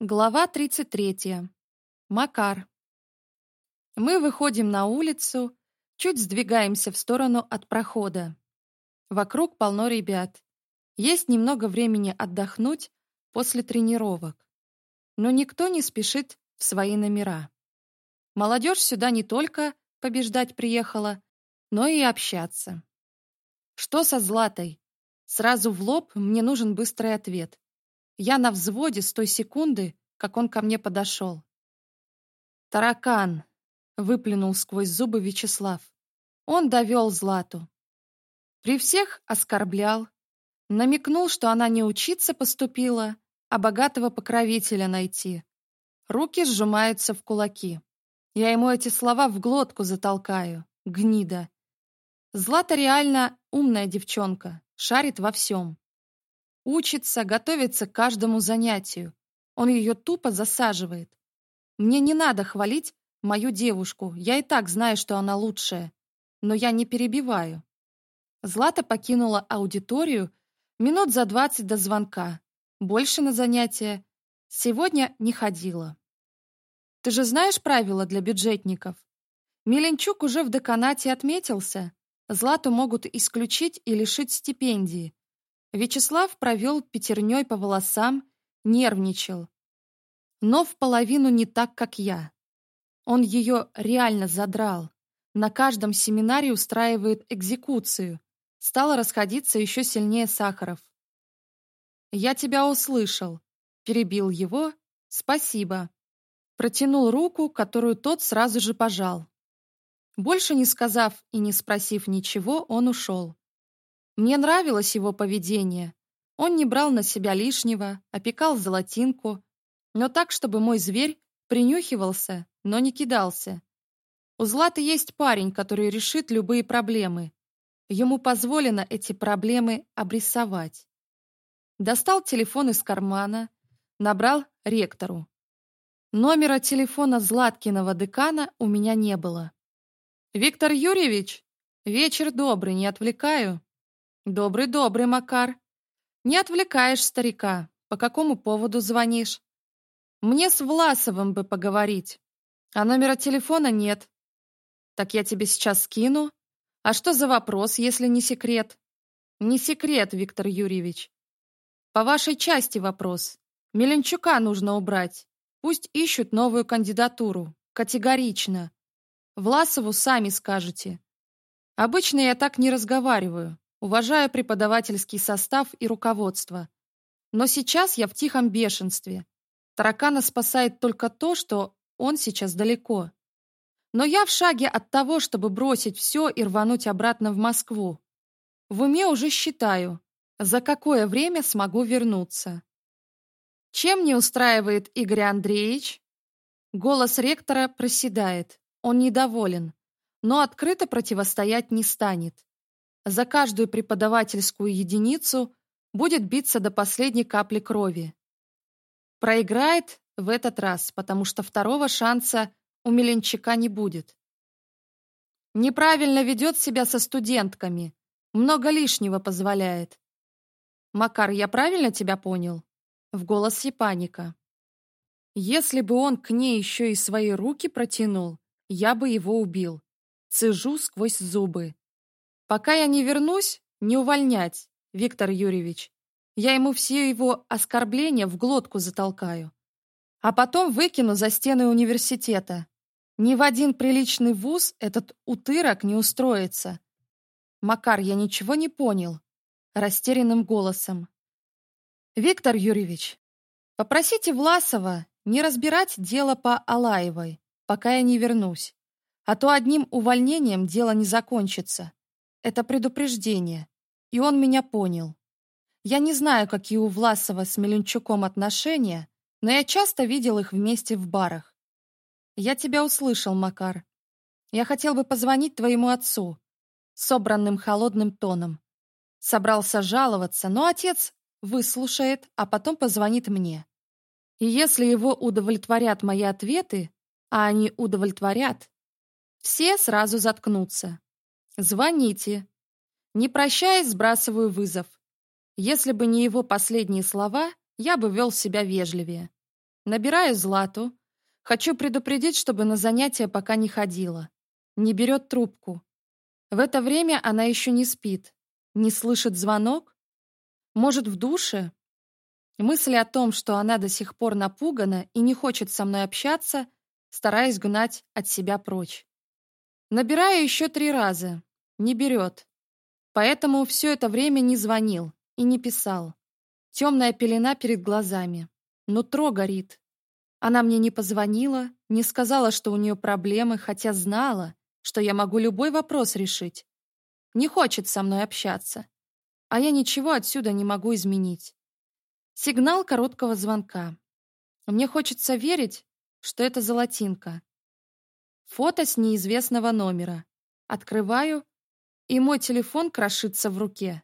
Глава 33. Макар. Мы выходим на улицу, чуть сдвигаемся в сторону от прохода. Вокруг полно ребят. Есть немного времени отдохнуть после тренировок. Но никто не спешит в свои номера. Молодежь сюда не только побеждать приехала, но и общаться. Что со Златой? Сразу в лоб мне нужен быстрый ответ. Я на взводе с той секунды, как он ко мне подошел. «Таракан!» — выплюнул сквозь зубы Вячеслав. Он довел Злату. При всех оскорблял, намекнул, что она не учиться поступила, а богатого покровителя найти. Руки сжимаются в кулаки. Я ему эти слова в глотку затолкаю. Гнида. Злата реально умная девчонка, шарит во всем. Учится, готовится к каждому занятию. Он ее тупо засаживает. Мне не надо хвалить мою девушку. Я и так знаю, что она лучшая. Но я не перебиваю. Злата покинула аудиторию минут за двадцать до звонка. Больше на занятия сегодня не ходила. Ты же знаешь правила для бюджетников? Меленчук уже в деканате отметился. Злату могут исключить и лишить стипендии. Вячеслав провел пятерней по волосам, нервничал. Но в половину не так, как я. Он ее реально задрал. На каждом семинаре устраивает экзекуцию. Стало расходиться еще сильнее Сахаров. «Я тебя услышал», — перебил его. «Спасибо». Протянул руку, которую тот сразу же пожал. Больше не сказав и не спросив ничего, он ушел. Мне нравилось его поведение. Он не брал на себя лишнего, опекал золотинку, но так, чтобы мой зверь принюхивался, но не кидался. У Златы есть парень, который решит любые проблемы. Ему позволено эти проблемы обрисовать. Достал телефон из кармана, набрал ректору. Номера телефона Златкиного декана у меня не было. «Виктор Юрьевич, вечер добрый, не отвлекаю». «Добрый, добрый, Макар. Не отвлекаешь старика. По какому поводу звонишь?» «Мне с Власовым бы поговорить, а номера телефона нет. Так я тебе сейчас скину. А что за вопрос, если не секрет?» «Не секрет, Виктор Юрьевич. По вашей части вопрос. Меленчука нужно убрать. Пусть ищут новую кандидатуру. Категорично. Власову сами скажете. Обычно я так не разговариваю уважая преподавательский состав и руководство. Но сейчас я в тихом бешенстве. Таракана спасает только то, что он сейчас далеко. Но я в шаге от того, чтобы бросить все и рвануть обратно в Москву. В уме уже считаю, за какое время смогу вернуться. Чем не устраивает Игорь Андреевич? Голос ректора проседает, он недоволен, но открыто противостоять не станет за каждую преподавательскую единицу будет биться до последней капли крови. Проиграет в этот раз, потому что второго шанса у Миленчика не будет. Неправильно ведет себя со студентками, много лишнего позволяет. «Макар, я правильно тебя понял?» В голосе паника. Если бы он к ней еще и свои руки протянул, я бы его убил. Цежу сквозь зубы. Пока я не вернусь, не увольнять, Виктор Юрьевич. Я ему все его оскорбления в глотку затолкаю. А потом выкину за стены университета. Ни в один приличный вуз этот утырок не устроится. Макар, я ничего не понял. Растерянным голосом. Виктор Юрьевич, попросите Власова не разбирать дело по Алаевой, пока я не вернусь. А то одним увольнением дело не закончится. Это предупреждение, и он меня понял. Я не знаю, какие у Власова с Меленчуком отношения, но я часто видел их вместе в барах. Я тебя услышал, Макар. Я хотел бы позвонить твоему отцу. Собранным холодным тоном. Собрался жаловаться, но отец выслушает, а потом позвонит мне. И если его удовлетворят мои ответы, а они удовлетворят, все сразу заткнутся. «Звоните». Не прощаясь, сбрасываю вызов. Если бы не его последние слова, я бы вел себя вежливее. Набираю Злату. Хочу предупредить, чтобы на занятия пока не ходила. Не берет трубку. В это время она еще не спит. Не слышит звонок? Может, в душе? Мысли о том, что она до сих пор напугана и не хочет со мной общаться, стараюсь гнать от себя прочь. Набираю еще три раза, не берет. Поэтому все это время не звонил и не писал. Темная пелена перед глазами. Нутро горит. Она мне не позвонила, не сказала, что у нее проблемы, хотя знала, что я могу любой вопрос решить. Не хочет со мной общаться. А я ничего отсюда не могу изменить. Сигнал короткого звонка. Мне хочется верить, что это золотинка. Фото с неизвестного номера. Открываю и мой телефон крошится в руке.